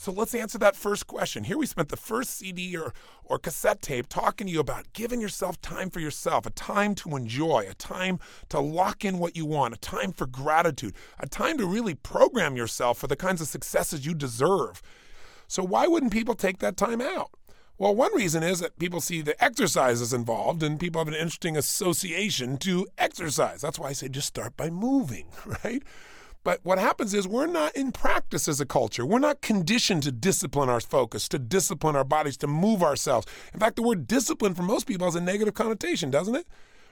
So let's answer that first question. Here we spent the first CD or, or cassette tape talking to you about giving yourself time for yourself, a time to enjoy, a time to lock in what you want, a time for gratitude, a time to really program yourself for the kinds of successes you deserve. So why wouldn't people take that time out? Well, one reason is that people see the exercises involved and people have an interesting association to exercise. That's why I say just start by moving, right? But what happens is we're not in practice as a culture. We're not conditioned to discipline our focus, to discipline our bodies, to move ourselves. In fact, the word discipline for most people has a negative connotation, doesn't it?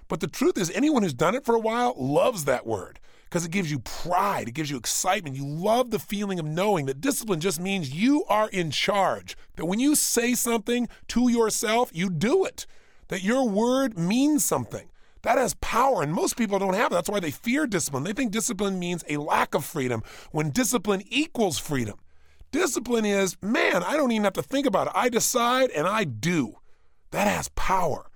But the truth is, anyone who's done it for a while loves that word because it gives you pride, it gives you excitement. You love the feeling of knowing that discipline just means you are in charge. That when you say something to yourself, you do it. That your word means something. That has power, and most people don't have it. That's why they fear discipline. They think discipline means a lack of freedom when discipline equals freedom. Discipline is, man, I don't even have to think about it. I decide and I do. That has power.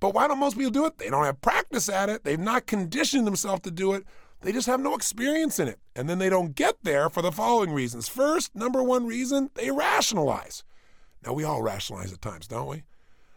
But why don't most people do it? They don't have practice at it. They've not conditioned themselves to do it. They just have no experience in it. And then they don't get there for the following reasons. First, number one reason, they rationalize. Now, we all rationalize at times, don't we?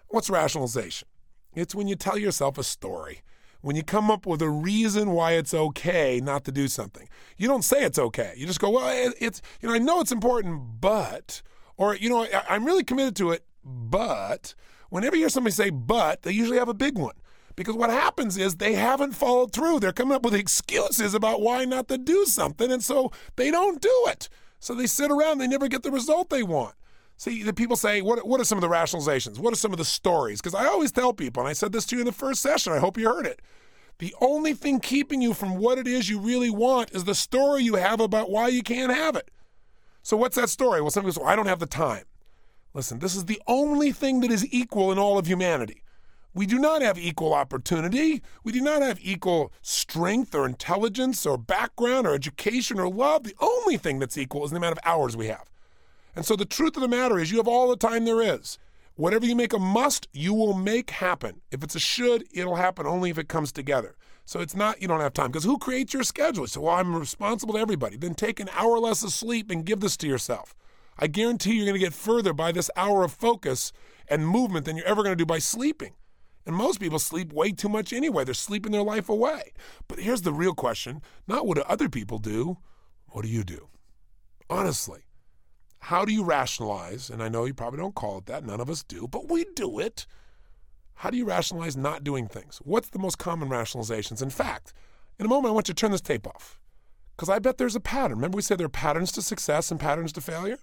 What's rationalization? It's when you tell yourself a story, when you come up with a reason why it's okay not to do something. You don't say it's okay. You just go, well, it's, you know, I know it's important, but, or, you know, I'm really committed to it, but, whenever you hear somebody say but, they usually have a big one. Because what happens is they haven't followed through. They're coming up with excuses about why not to do something, and so they don't do it. So they sit around, they never get the result they want. See, the people say, what, what are some of the rationalizations? What are some of the stories? Because I always tell people, and I said this to you in the first session, I hope you heard it. The only thing keeping you from what it is you really want is the story you have about why you can't have it. So, what's that story? Well, somebody goes, well, I don't have the time. Listen, this is the only thing that is equal in all of humanity. We do not have equal opportunity. We do not have equal strength or intelligence or background or education or love. The only thing that's equal is the amount of hours we have. And so the truth of the matter is, you have all the time there is. Whatever you make a must, you will make happen. If it's a should, it'll happen only if it comes together. So it's not you don't have time because who creates your schedule? So well, I'm responsible to everybody. Then take an hour less of sleep and give this to yourself. I guarantee you're going to get further by this hour of focus and movement than you're ever going to do by sleeping. And most people sleep way too much anyway. They're sleeping their life away. But here's the real question not what do other people do, what do you do? Honestly, how do you rationalize? And I know you probably don't call it that, none of us do, but we do it. How do you rationalize not doing things? What's the most common rationalizations? In fact, in a moment, I want you to turn this tape off because I bet there's a pattern. Remember, we said there are patterns to success and patterns to failure?